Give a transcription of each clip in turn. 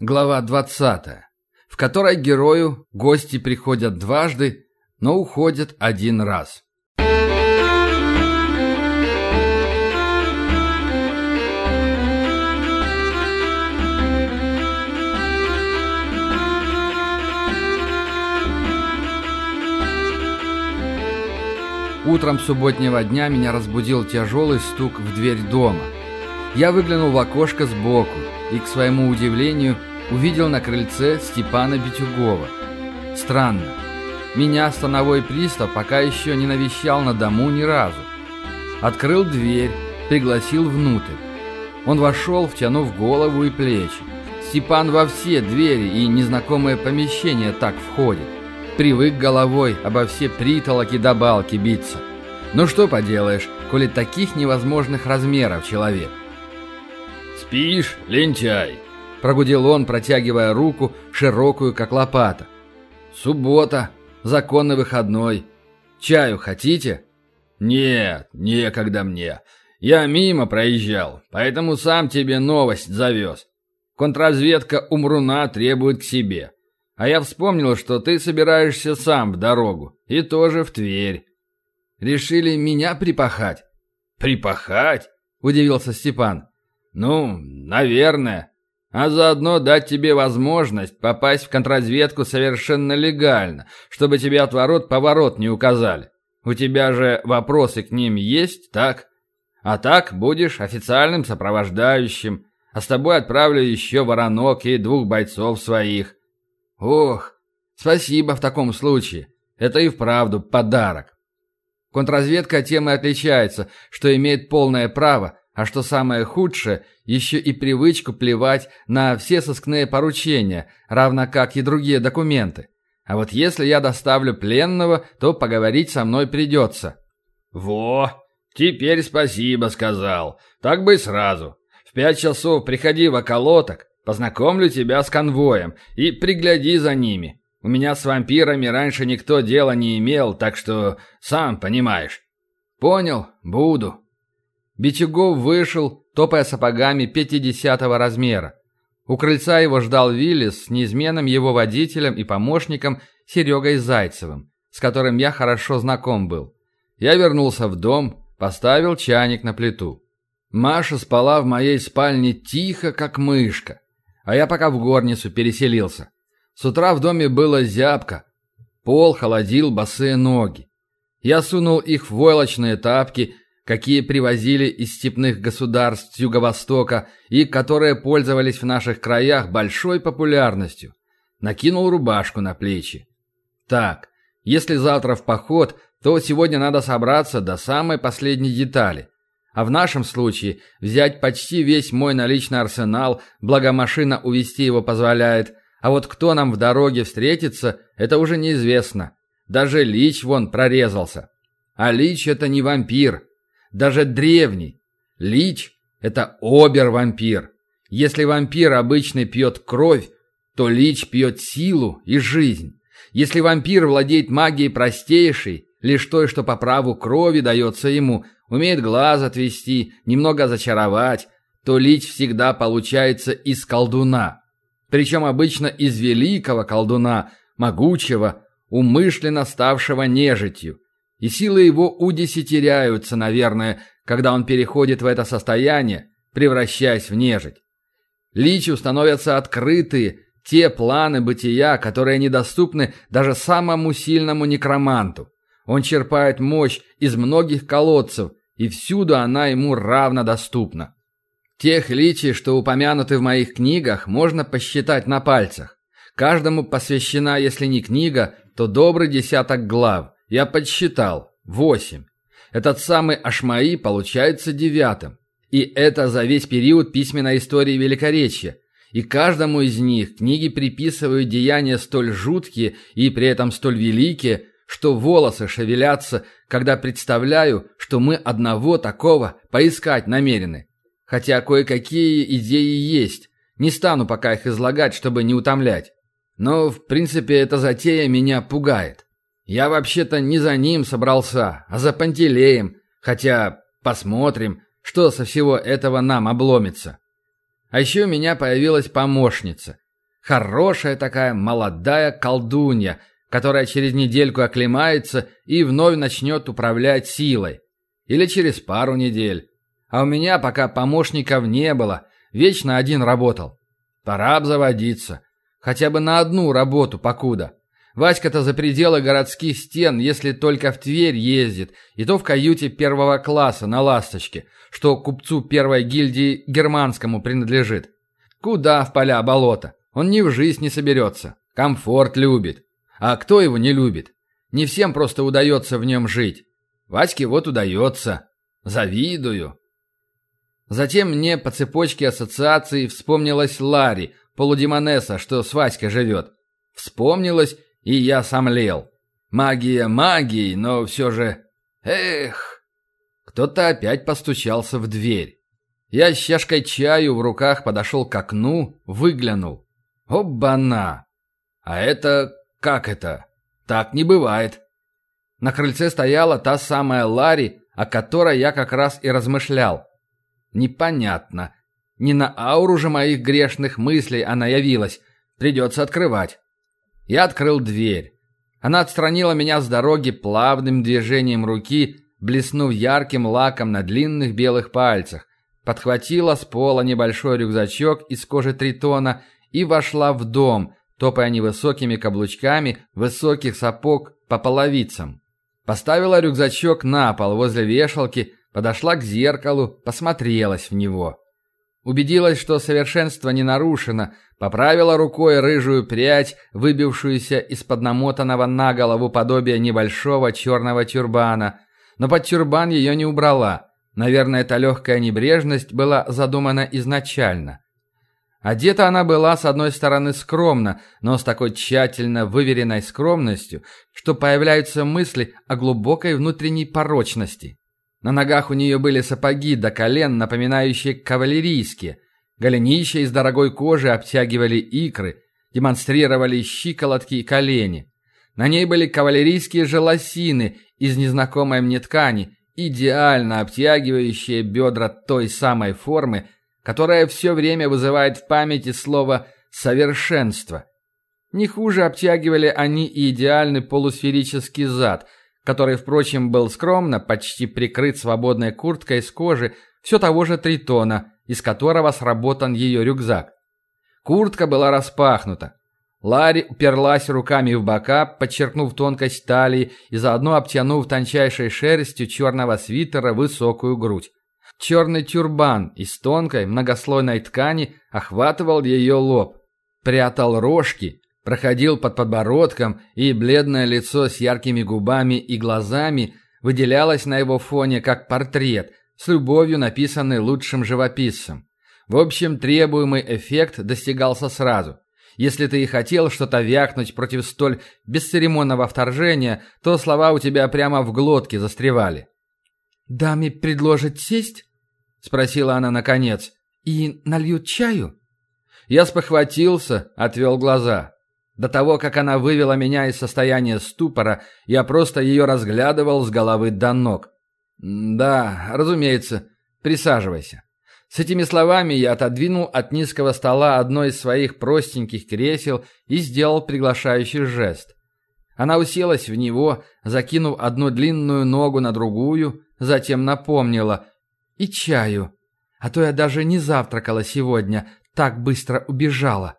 Глава 20, в которой герою гости приходят дважды, но уходят один раз. Утром субботнего дня меня разбудил тяжелый стук в дверь дома. Я выглянул в окошко сбоку и, к своему удивлению, увидел на крыльце Степана Битюгова. Странно. Меня становой пристав пока еще не навещал на дому ни разу. Открыл дверь, пригласил внутрь. Он вошел, втянув голову и плечи. Степан во все двери и незнакомые помещения так входит. Привык головой обо все притолоки да балки биться. Ну что поделаешь, коли таких невозможных размеров человек. «Спишь, лентяй?» – прогудел он, протягивая руку, широкую, как лопата. «Суббота, законный выходной. Чаю хотите?» «Нет, некогда мне. Я мимо проезжал, поэтому сам тебе новость завез. Контрразведка Умруна требует к себе. А я вспомнил, что ты собираешься сам в дорогу. И тоже в Тверь. Решили меня припахать?» «Припахать?» – удивился Степан. «Ну, наверное. А заодно дать тебе возможность попасть в контрразведку совершенно легально, чтобы тебе отворот-поворот не указали. У тебя же вопросы к ним есть, так? А так будешь официальным сопровождающим, а с тобой отправлю еще воронок и двух бойцов своих. Ох, спасибо в таком случае. Это и вправду подарок. Контрразведка тем и отличается, что имеет полное право, а что самое худшее, еще и привычку плевать на все сыскные поручения, равно как и другие документы. А вот если я доставлю пленного, то поговорить со мной придется. Во, теперь спасибо сказал. Так бы и сразу. В пять часов приходи в околоток, познакомлю тебя с конвоем и пригляди за ними. У меня с вампирами раньше никто дела не имел, так что сам понимаешь. Понял, буду. Бичугов вышел, топая сапогами 50-го размера. У крыльца его ждал Виллис с неизменным его водителем и помощником Серегой Зайцевым, с которым я хорошо знаком был. Я вернулся в дом, поставил чайник на плиту. Маша спала в моей спальне тихо, как мышка, а я пока в горницу переселился. С утра в доме было зябко, пол холодил босые ноги. Я сунул их в войлочные тапки какие привозили из степных государств юго-востока и которые пользовались в наших краях большой популярностью. Накинул рубашку на плечи. Так, если завтра в поход, то сегодня надо собраться до самой последней детали. А в нашем случае взять почти весь мой наличный арсенал, благо машина увести его позволяет, а вот кто нам в дороге встретится, это уже неизвестно. Даже Лич вон прорезался. А Лич это не вампир, даже древний. Лич – это обер-вампир. Если вампир обычный пьет кровь, то лич пьет силу и жизнь. Если вампир владеет магией простейшей, лишь той, что по праву крови дается ему, умеет глаз отвести, немного зачаровать, то лич всегда получается из колдуна. Причем обычно из великого колдуна, могучего, умышленно ставшего нежитью и силы его удесятеряются, наверное, когда он переходит в это состояние, превращаясь в нежить. Личу становятся открыты те планы бытия, которые недоступны даже самому сильному некроманту. Он черпает мощь из многих колодцев, и всюду она ему равно доступна. Тех личий, что упомянуты в моих книгах, можно посчитать на пальцах. Каждому посвящена, если не книга, то добрый десяток глав. Я подсчитал. Восемь. Этот самый Ашмаи получается девятым. И это за весь период письменной истории Великоречья. И каждому из них книги приписывают деяния столь жуткие и при этом столь великие, что волосы шевелятся, когда представляю, что мы одного такого поискать намерены. Хотя кое-какие идеи есть. Не стану пока их излагать, чтобы не утомлять. Но, в принципе, эта затея меня пугает. Я вообще-то не за ним собрался, а за Пантелеем, хотя посмотрим, что со всего этого нам обломится. А еще у меня появилась помощница, Хорошая такая молодая колдунья, которая через недельку оклемается и вновь начнет управлять силой. Или через пару недель. А у меня пока помощников не было, вечно один работал. Пора обзаводиться. Хотя бы на одну работу покуда. Васька-то за пределы городских стен, если только в Тверь ездит, и то в каюте первого класса на «Ласточке», что купцу первой гильдии германскому принадлежит. Куда в поля болота? Он ни в жизнь не соберется. Комфорт любит. А кто его не любит? Не всем просто удается в нем жить. Ваське вот удается. Завидую. Затем мне по цепочке ассоциаций вспомнилась Ларри, полудемонесса, что с Васькой живет. Вспомнилась, и я сомлел. Магия магией, но все же... Эх! Кто-то опять постучался в дверь. Я с чашкой чаю в руках подошел к окну, выглянул. Обана! А это... как это? Так не бывает. На крыльце стояла та самая Ларри, о которой я как раз и размышлял. Непонятно. Не на ауру же моих грешных мыслей она явилась. Придется открывать. Я открыл дверь. Она отстранила меня с дороги плавным движением руки, блеснув ярким лаком на длинных белых пальцах, подхватила с пола небольшой рюкзачок из кожи тритона и вошла в дом, топая невысокими каблучками высоких сапог по половицам. Поставила рюкзачок на пол возле вешалки, подошла к зеркалу, посмотрелась в него. Убедилась, что совершенство не нарушено, поправила рукой рыжую прядь, выбившуюся из-под намотанного на голову подобия небольшого черного тюрбана, но под тюрбан ее не убрала. Наверное, эта легкая небрежность была задумана изначально. Одета она была, с одной стороны, скромно, но с такой тщательно выверенной скромностью, что появляются мысли о глубокой внутренней порочности. На ногах у нее были сапоги до колен, напоминающие кавалерийские. Голенища из дорогой кожи обтягивали икры, демонстрировали щиколотки и колени. На ней были кавалерийские желосины из незнакомой мне ткани, идеально обтягивающие бедра той самой формы, которая все время вызывает в памяти слово «совершенство». Не хуже обтягивали они и идеальный полусферический зад – который, впрочем, был скромно, почти прикрыт свободной курткой из кожи все того же тритона, из которого сработан ее рюкзак. Куртка была распахнута. Ларри уперлась руками в бока, подчеркнув тонкость талии и заодно обтянув тончайшей шерстью черного свитера высокую грудь. Черный тюрбан из тонкой многослойной ткани охватывал ее лоб, прятал рожки, проходил под подбородком, и бледное лицо с яркими губами и глазами выделялось на его фоне как портрет, с любовью написанный лучшим живописцем. В общем, требуемый эффект достигался сразу. Если ты и хотел что-то вякнуть против столь бесцеремонного вторжения, то слова у тебя прямо в глотке застревали. «Даме предложат сесть?» — спросила она наконец. «И нальют чаю?» Я спохватился, отвел глаза. До того, как она вывела меня из состояния ступора, я просто ее разглядывал с головы до ног. «Да, разумеется. Присаживайся». С этими словами я отодвинул от низкого стола одно из своих простеньких кресел и сделал приглашающий жест. Она уселась в него, закинув одну длинную ногу на другую, затем напомнила «И чаю, а то я даже не завтракала сегодня, так быстро убежала».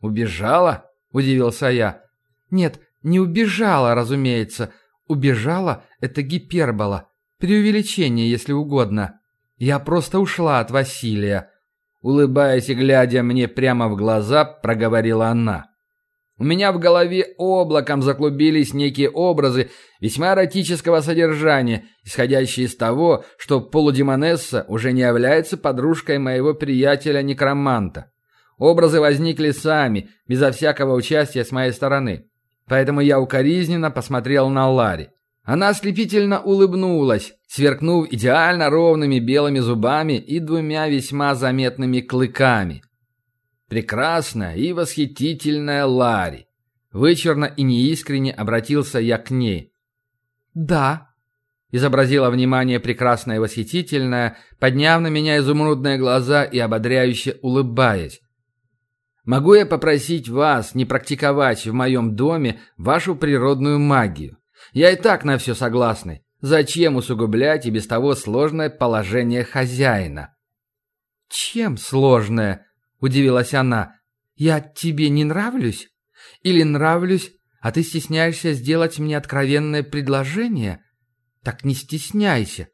«Убежала?» удивился я. Нет, не убежала, разумеется. Убежала – это гипербола. Преувеличение, если угодно. Я просто ушла от Василия. Улыбаясь и глядя мне прямо в глаза, проговорила она. У меня в голове облаком заклубились некие образы весьма эротического содержания, исходящие из того, что полудемонесса уже не является подружкой моего приятеля-некроманта. Образы возникли сами, безо всякого участия с моей стороны. Поэтому я укоризненно посмотрел на Ларри. Она ослепительно улыбнулась, сверкнув идеально ровными белыми зубами и двумя весьма заметными клыками. Прекрасная и восхитительная Ларри. Вычурно и неискренне обратился я к ней. «Да», — изобразила внимание прекрасная и восхитительная, подняв на меня изумрудные глаза и ободряюще улыбаясь. Могу я попросить вас не практиковать в моем доме вашу природную магию? Я и так на все согласный. Зачем усугублять и без того сложное положение хозяина? Чем сложное? Удивилась она. Я тебе не нравлюсь? Или нравлюсь, а ты стесняешься сделать мне откровенное предложение? Так не стесняйся.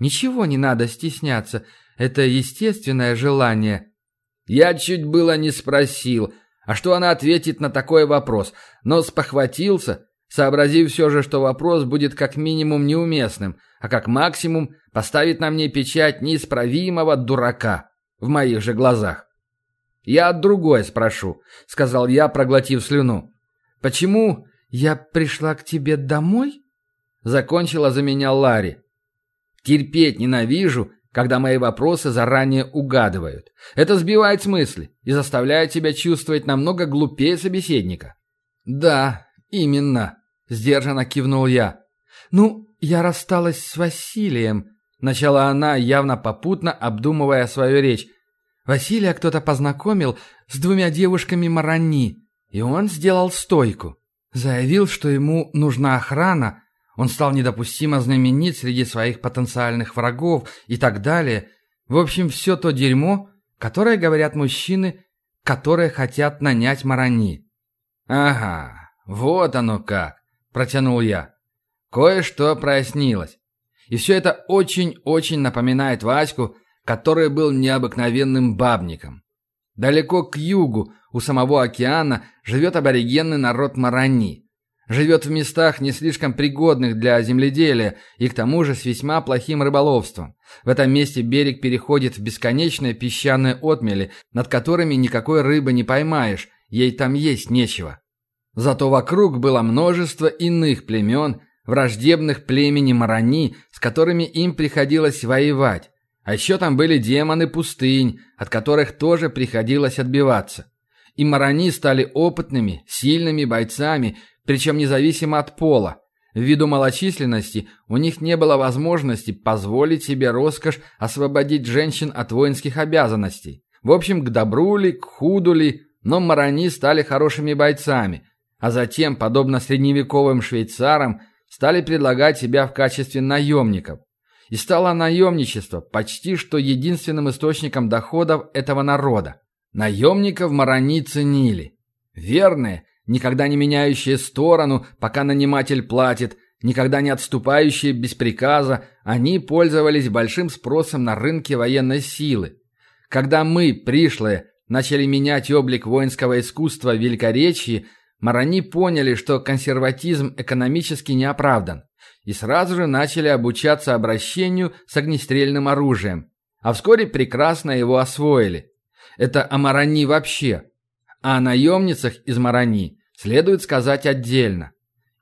Ничего не надо стесняться. Это естественное желание. Я чуть было не спросил, а что она ответит на такой вопрос, но спохватился, сообразив все же, что вопрос будет как минимум неуместным, а как максимум поставит на мне печать неисправимого дурака в моих же глазах. «Я другое спрошу», — сказал я, проглотив слюну. «Почему я пришла к тебе домой?» Закончила за меня Ларри. «Терпеть ненавижу, когда мои вопросы заранее угадывают. Это сбивает с мысли и заставляет тебя чувствовать намного глупее собеседника». «Да, именно», — сдержанно кивнул я. «Ну, я рассталась с Василием», — начала она, явно попутно обдумывая свою речь. «Василия кто-то познакомил с двумя девушками Марани, и он сделал стойку. Заявил, что ему нужна охрана, он стал недопустимо знаменит среди своих потенциальных врагов и так далее. В общем, все то дерьмо, которое говорят мужчины, которые хотят нанять Марани. «Ага, вот оно как», – протянул я. Кое-что прояснилось. И все это очень-очень напоминает Ваську, который был необыкновенным бабником. Далеко к югу, у самого океана, живет аборигенный народ Марани – Живет в местах не слишком пригодных для земледелия и к тому же с весьма плохим рыболовством. В этом месте берег переходит в бесконечные песчаные отмели, над которыми никакой рыбы не поймаешь, ей там есть нечего. Зато вокруг было множество иных племен, враждебных племени Марани, с которыми им приходилось воевать. А еще там были демоны пустынь, от которых тоже приходилось отбиваться. И Марани стали опытными, сильными бойцами, причем независимо от пола. Ввиду малочисленности у них не было возможности позволить себе роскошь освободить женщин от воинских обязанностей. В общем, к добру ли, к худу ли, но марани стали хорошими бойцами, а затем, подобно средневековым швейцарам, стали предлагать себя в качестве наемников. И стало наемничество почти что единственным источником доходов этого народа. Наемников марани ценили. Верные, никогда не меняющие сторону, пока наниматель платит, никогда не отступающие без приказа, они пользовались большим спросом на рынке военной силы. Когда мы, пришлые, начали менять облик воинского искусства в Великоречии, Марани поняли, что консерватизм экономически не оправдан, и сразу же начали обучаться обращению с огнестрельным оружием, а вскоре прекрасно его освоили. Это о Марани вообще. А о наемницах из Марани следует сказать отдельно.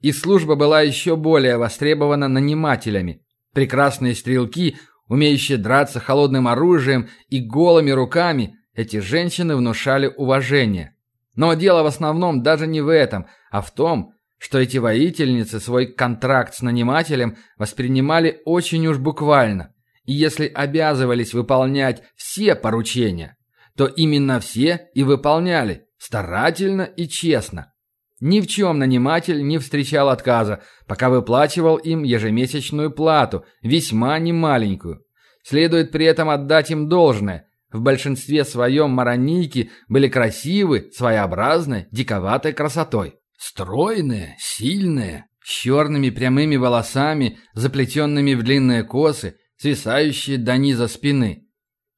Их служба была еще более востребована нанимателями. Прекрасные стрелки, умеющие драться холодным оружием и голыми руками, эти женщины внушали уважение. Но дело в основном даже не в этом, а в том, что эти воительницы свой контракт с нанимателем воспринимали очень уж буквально. И если обязывались выполнять все поручения, то именно все и выполняли, старательно и честно. Ни в чем наниматель не встречал отказа, пока выплачивал им ежемесячную плату, весьма немаленькую. Следует при этом отдать им должное. В большинстве своем маронийки были красивы, своеобразны, диковатой красотой. Стройные, сильные, с черными прямыми волосами, заплетенными в длинные косы, свисающие до низа спины.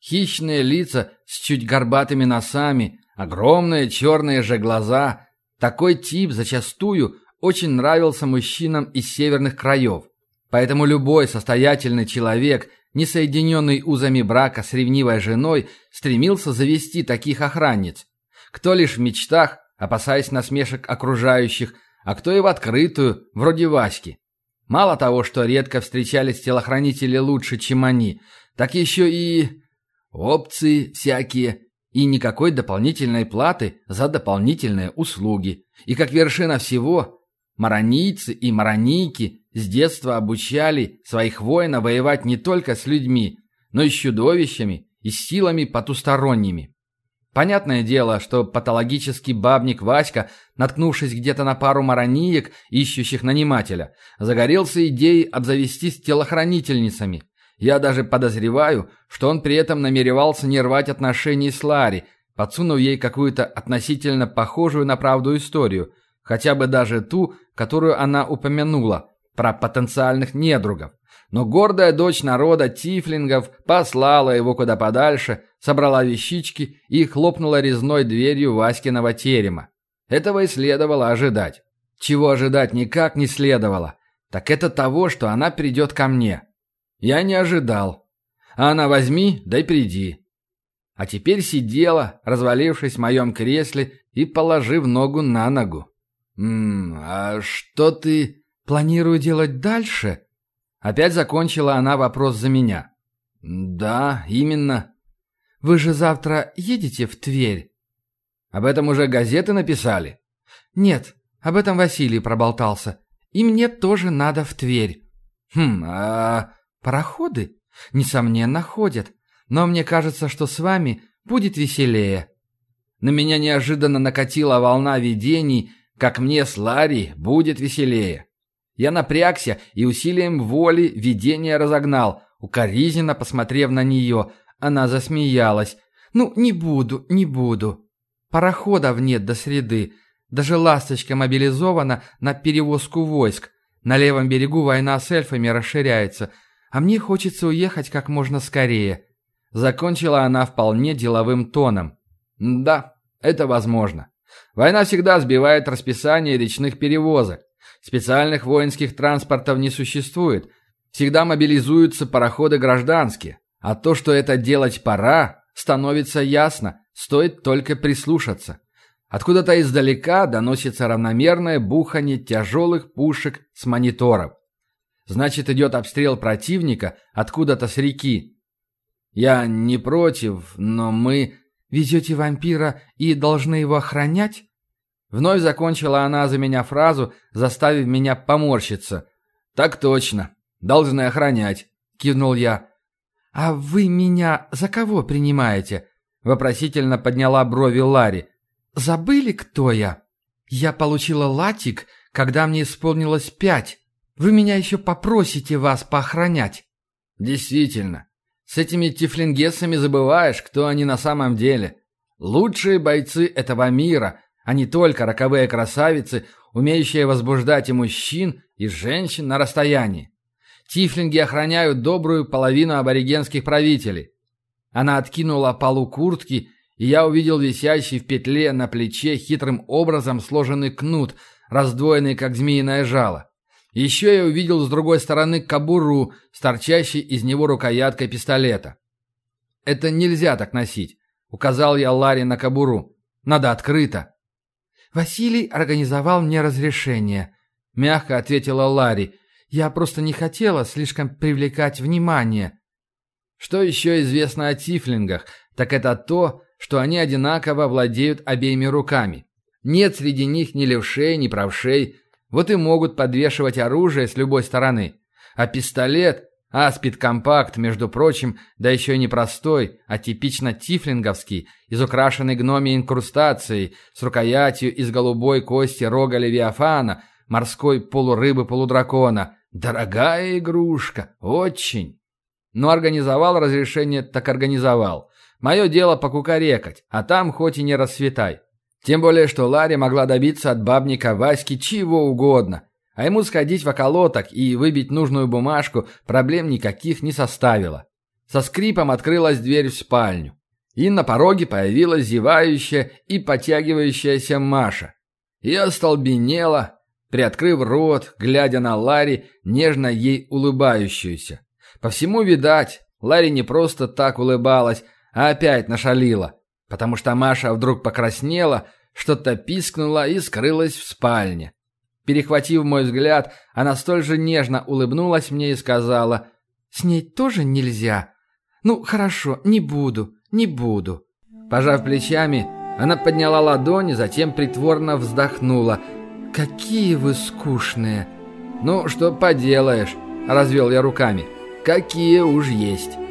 Хищные лица с чуть горбатыми носами, огромные черные же глаза – такой тип зачастую очень нравился мужчинам из северных краев. Поэтому любой состоятельный человек, не соединенный узами брака с ревнивой женой, стремился завести таких охранниц. Кто лишь в мечтах, опасаясь насмешек окружающих, а кто и в открытую, вроде Васьки. Мало того, что редко встречались телохранители лучше, чем они, так еще и... опции всякие – и никакой дополнительной платы за дополнительные услуги. И как вершина всего, маронийцы и маронийки с детства обучали своих воинов воевать не только с людьми, но и с чудовищами и с силами потусторонними. Понятное дело, что патологический бабник Васька, наткнувшись где-то на пару марониек, ищущих нанимателя, загорелся идеей обзавестись телохранительницами. Я даже подозреваю, что он при этом намеревался не рвать отношений с Ларри, подсунув ей какую-то относительно похожую на правду историю, хотя бы даже ту, которую она упомянула, про потенциальных недругов. Но гордая дочь народа Тифлингов послала его куда подальше, собрала вещички и хлопнула резной дверью Васькиного терема. Этого и следовало ожидать. Чего ожидать никак не следовало, так это того, что она придет ко мне. Я не ожидал. А она возьми, да и приди. А теперь сидела, развалившись в моем кресле и положив ногу на ногу. «Ммм, а что ты...» «Планирую делать дальше?» Опять закончила она вопрос за меня. «Да, именно». «Вы же завтра едете в Тверь?» «Об этом уже газеты написали?» «Нет, об этом Василий проболтался. И мне тоже надо в Тверь». «Хм, а...» «Пароходы?» «Несомненно, ходят. Но мне кажется, что с вами будет веселее». На меня неожиданно накатила волна видений, как мне с Ларри будет веселее. Я напрягся и усилием воли видение разогнал, укоризненно посмотрев на нее. Она засмеялась. «Ну, не буду, не буду. Пароходов нет до среды. Даже «Ласточка» мобилизована на перевозку войск. На левом берегу война с эльфами расширяется, а мне хочется уехать как можно скорее». Закончила она вполне деловым тоном. «Да, это возможно. Война всегда сбивает расписание речных перевозок. Специальных воинских транспортов не существует. Всегда мобилизуются пароходы гражданские. А то, что это делать пора, становится ясно, стоит только прислушаться. Откуда-то издалека доносится равномерное бухание тяжелых пушек с мониторов. Значит, идет обстрел противника откуда-то с реки. Я не против, но мы... Везете вампира и должны его охранять? Вновь закончила она за меня фразу, заставив меня поморщиться. «Так точно. Должны охранять», — кивнул я. «А вы меня за кого принимаете?» — вопросительно подняла брови Ларри. «Забыли, кто я? Я получила латик, когда мне исполнилось пять. Вы меня еще попросите вас поохранять». «Действительно. С этими тифлингесами забываешь, кто они на самом деле. Лучшие бойцы этого мира — а не только роковые красавицы, умеющие возбуждать и мужчин, и женщин на расстоянии. Тифлинги охраняют добрую половину аборигенских правителей. Она откинула полу куртки, и я увидел висящий в петле на плече хитрым образом сложенный кнут, раздвоенный как змеиное жало. Еще я увидел с другой стороны кобуру, с торчащей из него рукояткой пистолета. «Это нельзя так носить», — указал я Ларе на кобуру. «Надо открыто». «Василий организовал мне разрешение», — мягко ответила Ларри. «Я просто не хотела слишком привлекать внимание». Что еще известно о тифлингах, так это то, что они одинаково владеют обеими руками. Нет среди них ни левшей, ни правшей, вот и могут подвешивать оружие с любой стороны. А пистолет Аспид компакт, между прочим, да еще и не простой, а типично тифлинговский, изукрашенный гномией инкрустацией, с рукоятью из голубой кости рога левиафана, морской полурыбы-полудракона. Дорогая игрушка, очень. Но организовал разрешение, так организовал. Мое дело покукарекать, а там хоть и не расцветай. Тем более, что Ларри могла добиться от бабника Васьки чего угодно, а ему сходить в околоток и выбить нужную бумажку проблем никаких не составило. Со скрипом открылась дверь в спальню. И на пороге появилась зевающая и потягивающаяся Маша. И остолбенела, приоткрыв рот, глядя на Ларри, нежно ей улыбающуюся. По всему видать, Ларри не просто так улыбалась, а опять нашалила, потому что Маша вдруг покраснела, что-то пискнула и скрылась в спальне. Перехватив мой взгляд, она столь же нежно улыбнулась мне и сказала, «С ней тоже нельзя? Ну, хорошо, не буду, не буду». Пожав плечами, она подняла ладони, затем притворно вздохнула. «Какие вы скучные!» «Ну, что поделаешь», — развел я руками. «Какие уж есть!»